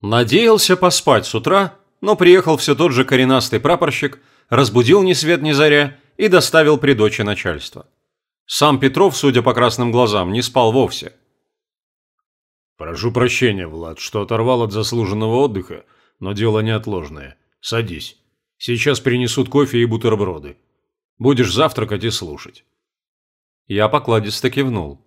Надеялся поспать с утра, но приехал все тот же коренастый прапорщик, разбудил ни свет ни заря и доставил при дочи начальства. Сам Петров, судя по красным глазам, не спал вовсе. «Прошу прощения, Влад, что оторвал от заслуженного отдыха, но дело неотложное. Садись. Сейчас принесут кофе и бутерброды. Будешь завтракать и слушать». Я покладисто кивнул.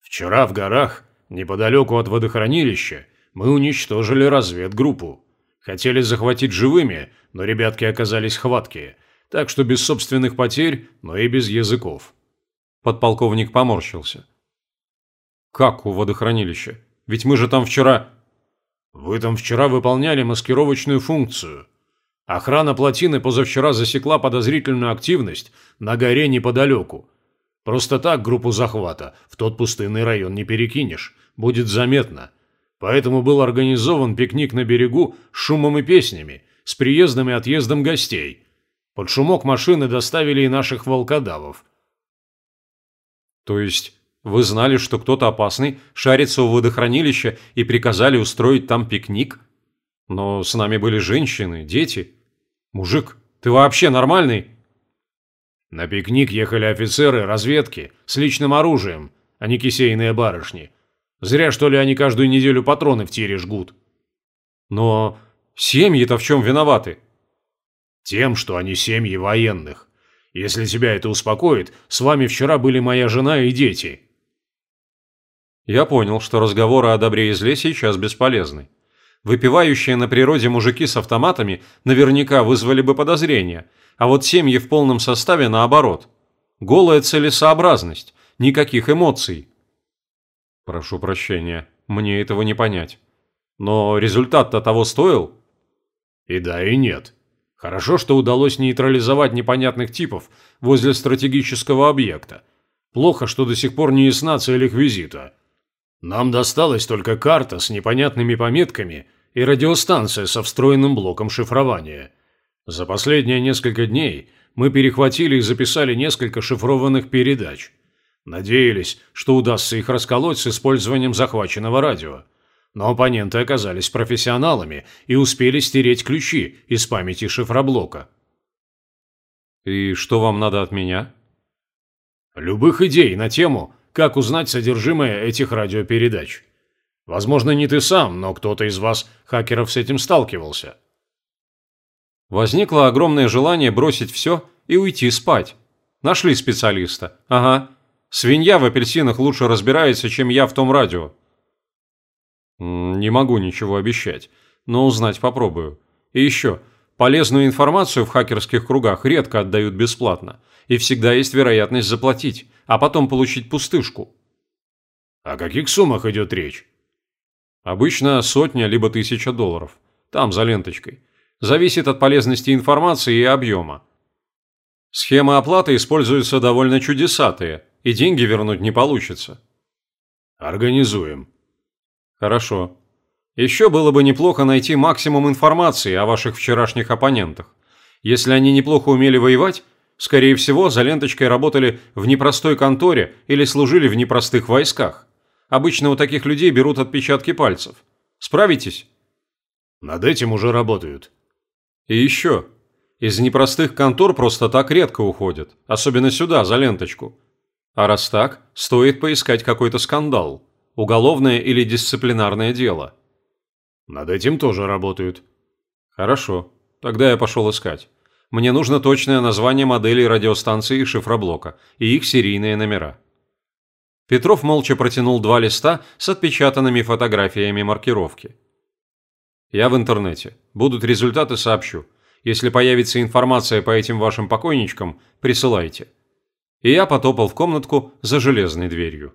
«Вчера в горах, неподалеку от водохранилища, мы уничтожили разведгруппу. Хотели захватить живыми, но ребятки оказались хваткие, так что без собственных потерь, но и без языков». Подполковник поморщился. «Как у водохранилища? Ведь мы же там вчера...» «Вы там вчера выполняли маскировочную функцию. Охрана плотины позавчера засекла подозрительную активность на горе неподалеку. Просто так группу захвата в тот пустынный район не перекинешь, будет заметно. Поэтому был организован пикник на берегу с шумом и песнями, с приездом и отъездом гостей. Под шумок машины доставили и наших волкодавов. То есть вы знали, что кто-то опасный шарится у водохранилища и приказали устроить там пикник? Но с нами были женщины, дети. Мужик, ты вообще нормальный? На пикник ехали офицеры разведки с личным оружием, а не кисейные барышни. Зря, что ли, они каждую неделю патроны в тире жгут. Но семьи-то в чем виноваты? Тем, что они семьи военных. Если тебя это успокоит, с вами вчера были моя жена и дети. Я понял, что разговоры о добре и зле сейчас бесполезны. Выпивающие на природе мужики с автоматами наверняка вызвали бы подозрения, а вот семьи в полном составе наоборот. Голая целесообразность, никаких эмоций. Прошу прощения, мне этого не понять. Но результат-то того стоил? И да, и нет. Хорошо, что удалось нейтрализовать непонятных типов возле стратегического объекта. Плохо, что до сих пор не ясна цель их визита. Нам досталась только карта с непонятными пометками и радиостанция со встроенным блоком шифрования. За последние несколько дней мы перехватили и записали несколько шифрованных передач – Надеялись, что удастся их расколоть с использованием захваченного радио. Но оппоненты оказались профессионалами и успели стереть ключи из памяти шифроблока. «И что вам надо от меня?» «Любых идей на тему, как узнать содержимое этих радиопередач. Возможно, не ты сам, но кто-то из вас, хакеров, с этим сталкивался». Возникло огромное желание бросить все и уйти спать. Нашли специалиста. Ага, Свинья в апельсинах лучше разбирается, чем я в том радио. Не могу ничего обещать, но узнать попробую. И еще, полезную информацию в хакерских кругах редко отдают бесплатно, и всегда есть вероятность заплатить, а потом получить пустышку. О каких суммах идет речь? Обычно сотня либо тысяча долларов. Там, за ленточкой. Зависит от полезности информации и объема. Схемы оплаты используются довольно чудесатые, и деньги вернуть не получится. Организуем. Хорошо. Еще было бы неплохо найти максимум информации о ваших вчерашних оппонентах. Если они неплохо умели воевать, скорее всего, за ленточкой работали в непростой конторе или служили в непростых войсках. Обычно у таких людей берут отпечатки пальцев. Справитесь? Над этим уже работают. И еще. Из непростых контор просто так редко уходят, особенно сюда, за ленточку. А раз так, стоит поискать какой-то скандал, уголовное или дисциплинарное дело. Над этим тоже работают. Хорошо, тогда я пошел искать. Мне нужно точное название моделей радиостанции и шифроблока, и их серийные номера. Петров молча протянул два листа с отпечатанными фотографиями маркировки. Я в интернете. Будут результаты, сообщу. Если появится информация по этим вашим покойничкам, присылайте и я потопал в комнатку за железной дверью.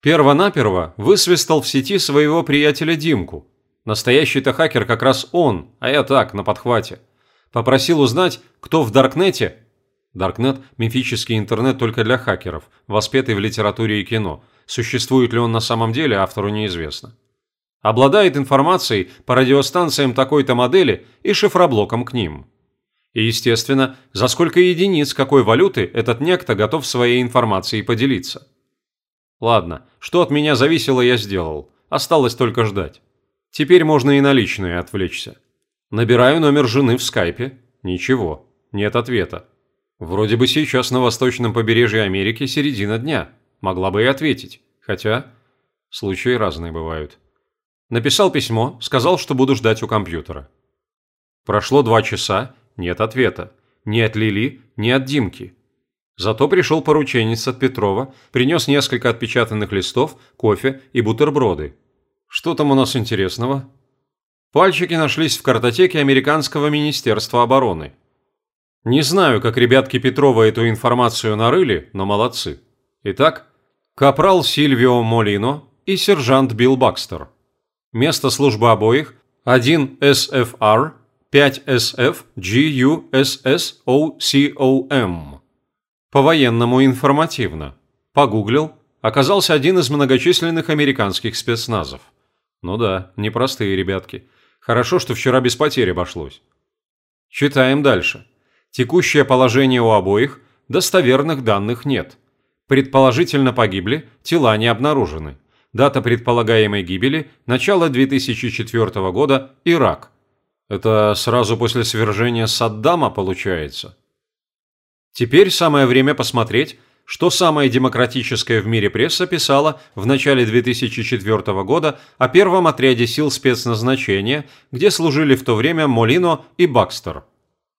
Первонаперво высвистал в сети своего приятеля Димку. Настоящий-то хакер как раз он, а я так, на подхвате. Попросил узнать, кто в Даркнете Даркнет – мифический интернет только для хакеров, воспетый в литературе и кино. Существует ли он на самом деле, автору неизвестно. Обладает информацией по радиостанциям такой-то модели и шифроблоком к ним. И, естественно, за сколько единиц какой валюты этот некто готов своей информацией поделиться. Ладно, что от меня зависело, я сделал. Осталось только ждать. Теперь можно и на личное отвлечься. Набираю номер жены в скайпе. Ничего, нет ответа. Вроде бы сейчас на восточном побережье Америки середина дня. Могла бы и ответить. Хотя, случаи разные бывают. Написал письмо, сказал, что буду ждать у компьютера. Прошло два часа, нет ответа. Ни от Лили, ни от Димки. Зато пришел порученец от Петрова, принес несколько отпечатанных листов, кофе и бутерброды. Что там у нас интересного? Пальчики нашлись в картотеке Американского министерства обороны. Не знаю, как ребятки Петрова эту информацию нарыли, но молодцы. Итак, капрал Сильвио Молино и сержант Билл Бакстер. Место службы обоих – 1 SFR, 5 SF GUSSOCOM. По-военному информативно. Погуглил, оказался один из многочисленных американских спецназов. Ну да, непростые ребятки. Хорошо, что вчера без потерь обошлось. Читаем дальше. Текущее положение у обоих, достоверных данных нет. Предположительно погибли, тела не обнаружены. Дата предполагаемой гибели – начало 2004 года, Ирак. Это сразу после свержения Саддама получается? Теперь самое время посмотреть, что самая демократическая в мире пресса писала в начале 2004 года о первом отряде сил спецназначения, где служили в то время Молино и Бакстер.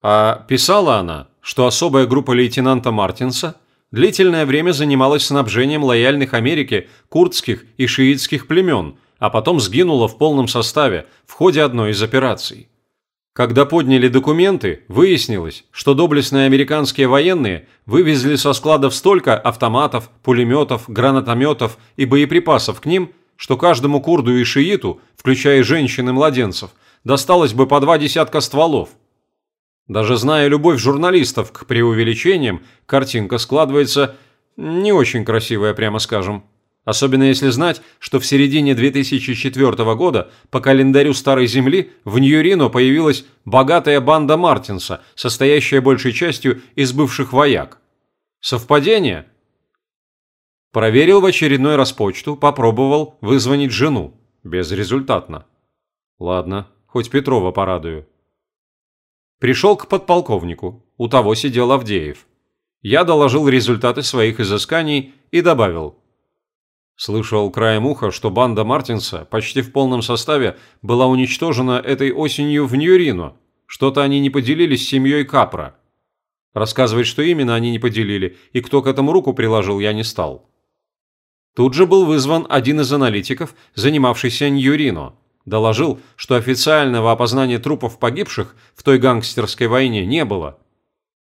А писала она, что особая группа лейтенанта Мартинса длительное время занималась снабжением лояльных Америке курдских и шиитских племен, а потом сгинула в полном составе в ходе одной из операций. Когда подняли документы, выяснилось, что доблестные американские военные вывезли со складов столько автоматов, пулеметов, гранатометов и боеприпасов к ним, что каждому курду и шииту, включая женщин и младенцев, досталось бы по два десятка стволов. Даже зная любовь журналистов к преувеличениям, картинка складывается не очень красивая, прямо скажем. Особенно если знать, что в середине 2004 года по календарю Старой Земли в Нью-Рино появилась богатая банда Мартинса, состоящая большей частью из бывших вояк. Совпадение? Проверил в очередной раз почту, попробовал вызвонить жену. Безрезультатно. Ладно, хоть Петрова порадую. Пришел к подполковнику. У того сидел Авдеев. Я доложил результаты своих изысканий и добавил – Слышал краем уха, что банда Мартинса почти в полном составе была уничтожена этой осенью в Ньюрино. Что-то они не поделились с семьей Капра. Рассказывать, что именно они не поделили, и кто к этому руку приложил, я не стал. Тут же был вызван один из аналитиков, занимавшийся Ньюрино. Доложил, что официального опознания трупов погибших в той гангстерской войне не было.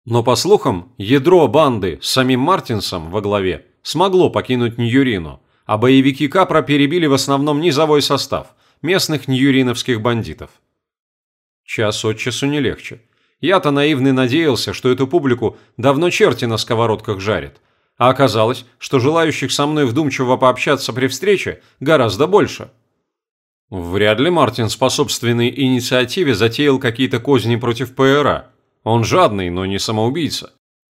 Но, по слухам, ядро банды с самим Мартинсом во главе смогло покинуть Ньюрино а боевики Капра перебили в основном низовой состав, местных ньюриновских бандитов. Час от часу не легче. Я-то наивный надеялся, что эту публику давно черти на сковородках жарят, а оказалось, что желающих со мной вдумчиво пообщаться при встрече гораздо больше. Вряд ли Мартин по собственной инициативе затеял какие-то козни против ПРА. Он жадный, но не самоубийца.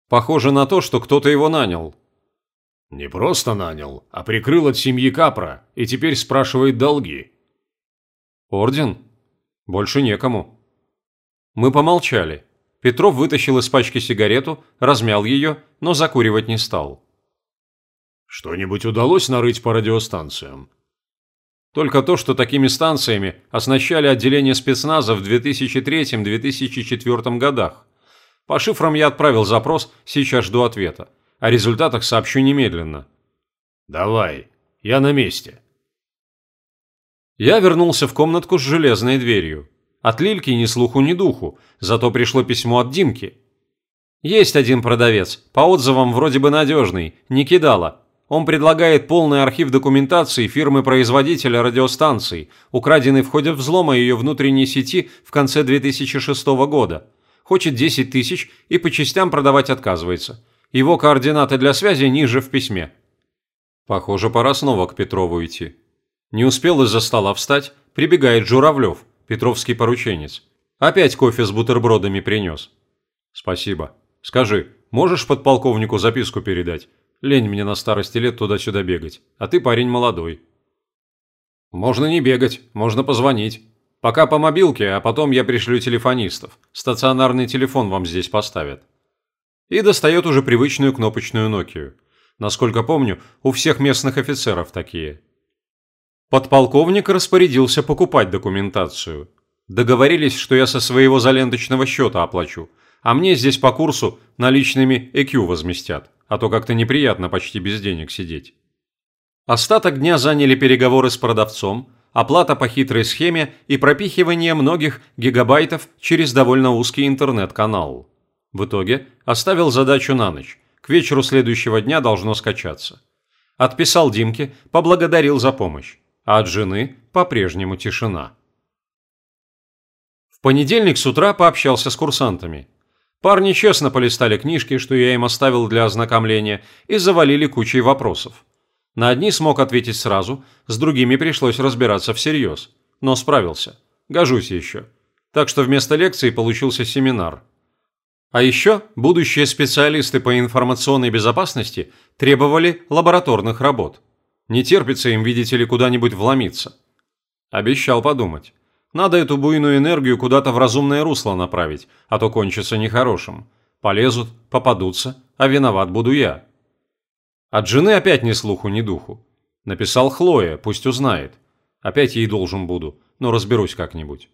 Похоже на то, что кто-то его нанял, не просто нанял, а прикрыл от семьи Капра и теперь спрашивает долги. Орден? Больше некому. Мы помолчали. Петров вытащил из пачки сигарету, размял ее, но закуривать не стал. Что-нибудь удалось нарыть по радиостанциям? Только то, что такими станциями оснащали отделение спецназа в 2003-2004 годах. По шифрам я отправил запрос, сейчас жду ответа. О результатах сообщу немедленно. Давай, я на месте. Я вернулся в комнатку с железной дверью. От Лильки ни слуху, ни духу, зато пришло письмо от Димки. Есть один продавец, по отзывам вроде бы надежный, не кидала. Он предлагает полный архив документации фирмы-производителя радиостанций, украденной в ходе взлома ее внутренней сети в конце 2006 года. Хочет 10 тысяч и по частям продавать отказывается. Его координаты для связи ниже в письме. Похоже, пора снова к Петрову идти. Не успел из-за стола встать, прибегает Журавлев, Петровский порученец. Опять кофе с бутербродами принес. Спасибо. Скажи, можешь подполковнику записку передать? Лень мне на старости лет туда-сюда бегать, а ты парень молодой. Можно не бегать, можно позвонить. Пока по мобилке, а потом я пришлю телефонистов. Стационарный телефон вам здесь поставят. И достает уже привычную кнопочную Nokia. Насколько помню, у всех местных офицеров такие. Подполковник распорядился покупать документацию. Договорились, что я со своего заленточного счета оплачу, а мне здесь по курсу наличными EQ возместят, а то как-то неприятно почти без денег сидеть. Остаток дня заняли переговоры с продавцом, оплата по хитрой схеме и пропихивание многих гигабайтов через довольно узкий интернет-канал. В итоге оставил задачу на ночь. К вечеру следующего дня должно скачаться. Отписал Димке, поблагодарил за помощь. А от жены по-прежнему тишина. В понедельник с утра пообщался с курсантами. Парни честно полистали книжки, что я им оставил для ознакомления, и завалили кучей вопросов. На одни смог ответить сразу, с другими пришлось разбираться всерьез. Но справился. Гожусь еще. Так что вместо лекции получился семинар. А еще будущие специалисты по информационной безопасности требовали лабораторных работ. Не терпится им, видите ли, куда-нибудь вломиться. Обещал подумать. Надо эту буйную энергию куда-то в разумное русло направить, а то кончится нехорошим. Полезут, попадутся, а виноват буду я. От жены опять ни слуху, ни духу. Написал Хлоя, пусть узнает. Опять ей должен буду, но разберусь как-нибудь.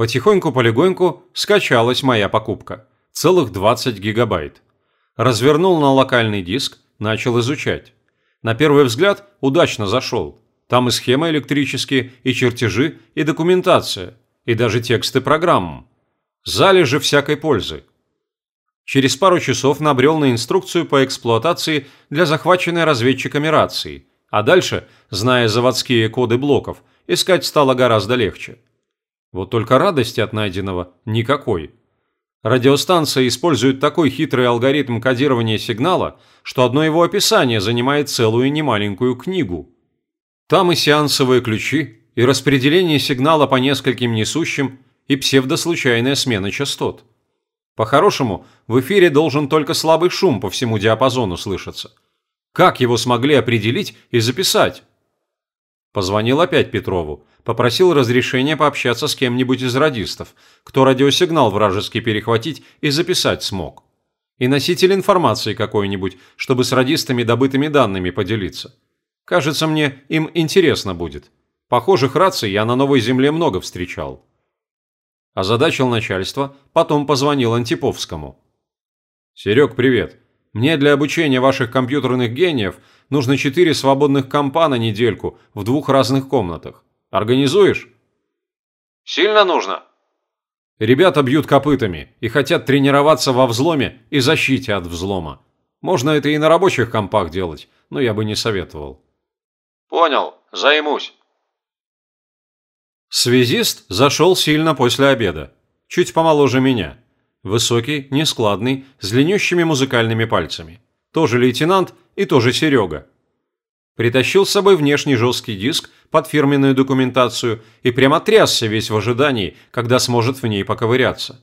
Потихоньку-полегоньку скачалась моя покупка. Целых 20 гигабайт. Развернул на локальный диск, начал изучать. На первый взгляд удачно зашел. Там и схемы электрические, и чертежи, и документация, и даже тексты программ. Залежи всякой пользы. Через пару часов набрел на инструкцию по эксплуатации для захваченной разведчиками рации, а дальше, зная заводские коды блоков, искать стало гораздо легче. Вот только радости от найденного никакой. Радиостанция использует такой хитрый алгоритм кодирования сигнала, что одно его описание занимает целую немаленькую книгу. Там и сеансовые ключи, и распределение сигнала по нескольким несущим, и псевдослучайная смена частот. По-хорошему, в эфире должен только слабый шум по всему диапазону слышаться. Как его смогли определить и записать? Позвонил опять Петрову, попросил разрешения пообщаться с кем-нибудь из радистов, кто радиосигнал вражеский перехватить и записать смог. И носитель информации какой-нибудь, чтобы с радистами добытыми данными поделиться. Кажется мне, им интересно будет. Похожих раций я на Новой Земле много встречал. Озадачил начальство, потом позвонил Антиповскому. «Серег, привет. Мне для обучения ваших компьютерных гениев нужно четыре свободных компа на недельку в двух разных комнатах. Организуешь?» «Сильно нужно?» Ребята бьют копытами и хотят тренироваться во взломе и защите от взлома. Можно это и на рабочих компах делать, но я бы не советовал. «Понял, займусь». Связист зашел сильно после обеда. Чуть помоложе меня. Высокий, нескладный, с длиннющими музыкальными пальцами. Тоже лейтенант и тоже Серега. Притащил с собой внешний жесткий диск под фирменную документацию и прямо трясся весь в ожидании, когда сможет в ней поковыряться.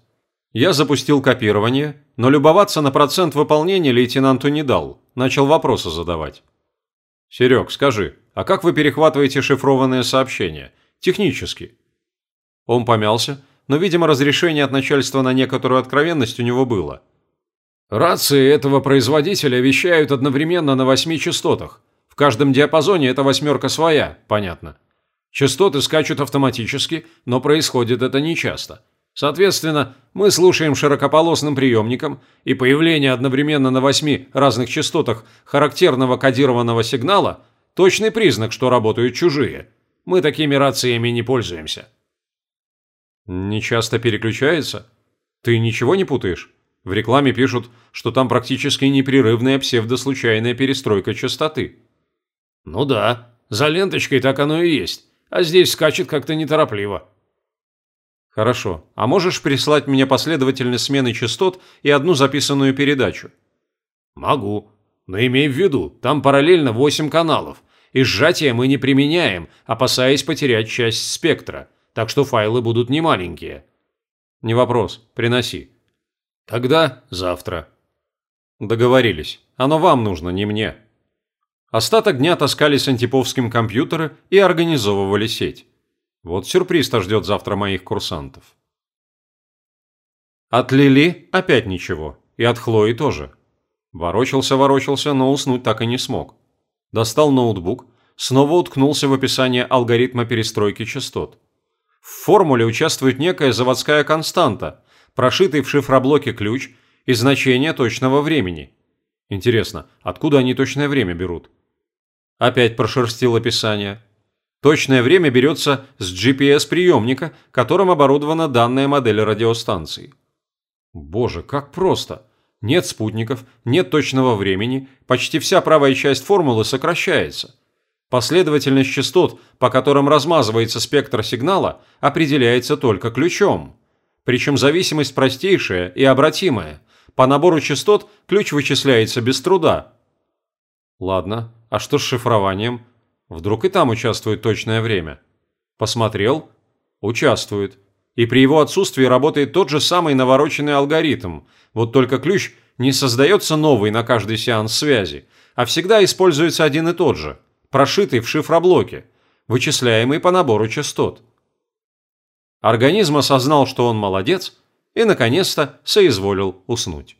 Я запустил копирование, но любоваться на процент выполнения лейтенанту не дал, начал вопросы задавать. «Серег, скажи, а как вы перехватываете шифрованные сообщения? Технически. Он помялся, но, видимо, разрешение от начальства на некоторую откровенность у него было. Рации этого производителя вещают одновременно на восьми частотах. В каждом диапазоне эта восьмерка своя, понятно. Частоты скачут автоматически, но происходит это нечасто. Соответственно, мы слушаем широкополосным приемником, и появление одновременно на восьми разных частотах характерного кодированного сигнала – точный признак, что работают чужие – мы такими рациями не пользуемся». «Не часто переключается? Ты ничего не путаешь? В рекламе пишут, что там практически непрерывная псевдослучайная перестройка частоты». «Ну да, за ленточкой так оно и есть, а здесь скачет как-то неторопливо». «Хорошо. А можешь прислать мне последовательность смены частот и одну записанную передачу?» «Могу. Но имей в виду, там параллельно 8 каналов, и сжатие мы не применяем, опасаясь потерять часть спектра, так что файлы будут немаленькие. Не вопрос, приноси. Тогда завтра. Договорились. Оно вам нужно, не мне. Остаток дня таскали с антиповским компьютеры и организовывали сеть. Вот сюрприз-то ждет завтра моих курсантов. От Лили опять ничего, и от Хлои тоже. Ворочался-ворочался, но уснуть так и не смог. Достал ноутбук, снова уткнулся в описание алгоритма перестройки частот. В формуле участвует некая заводская константа, прошитый в шифроблоке ключ и значение точного времени. Интересно, откуда они точное время берут? Опять прошерстил описание. Точное время берется с GPS-приемника, которым оборудована данная модель радиостанции. Боже, как просто! Нет спутников, нет точного времени, почти вся правая часть формулы сокращается. Последовательность частот, по которым размазывается спектр сигнала, определяется только ключом. Причем зависимость простейшая и обратимая. По набору частот ключ вычисляется без труда. Ладно, а что с шифрованием? Вдруг и там участвует точное время? Посмотрел? Участвует. И при его отсутствии работает тот же самый навороченный алгоритм, вот только ключ не создается новый на каждый сеанс связи, а всегда используется один и тот же, прошитый в шифроблоке, вычисляемый по набору частот. Организм осознал, что он молодец, и, наконец-то, соизволил уснуть.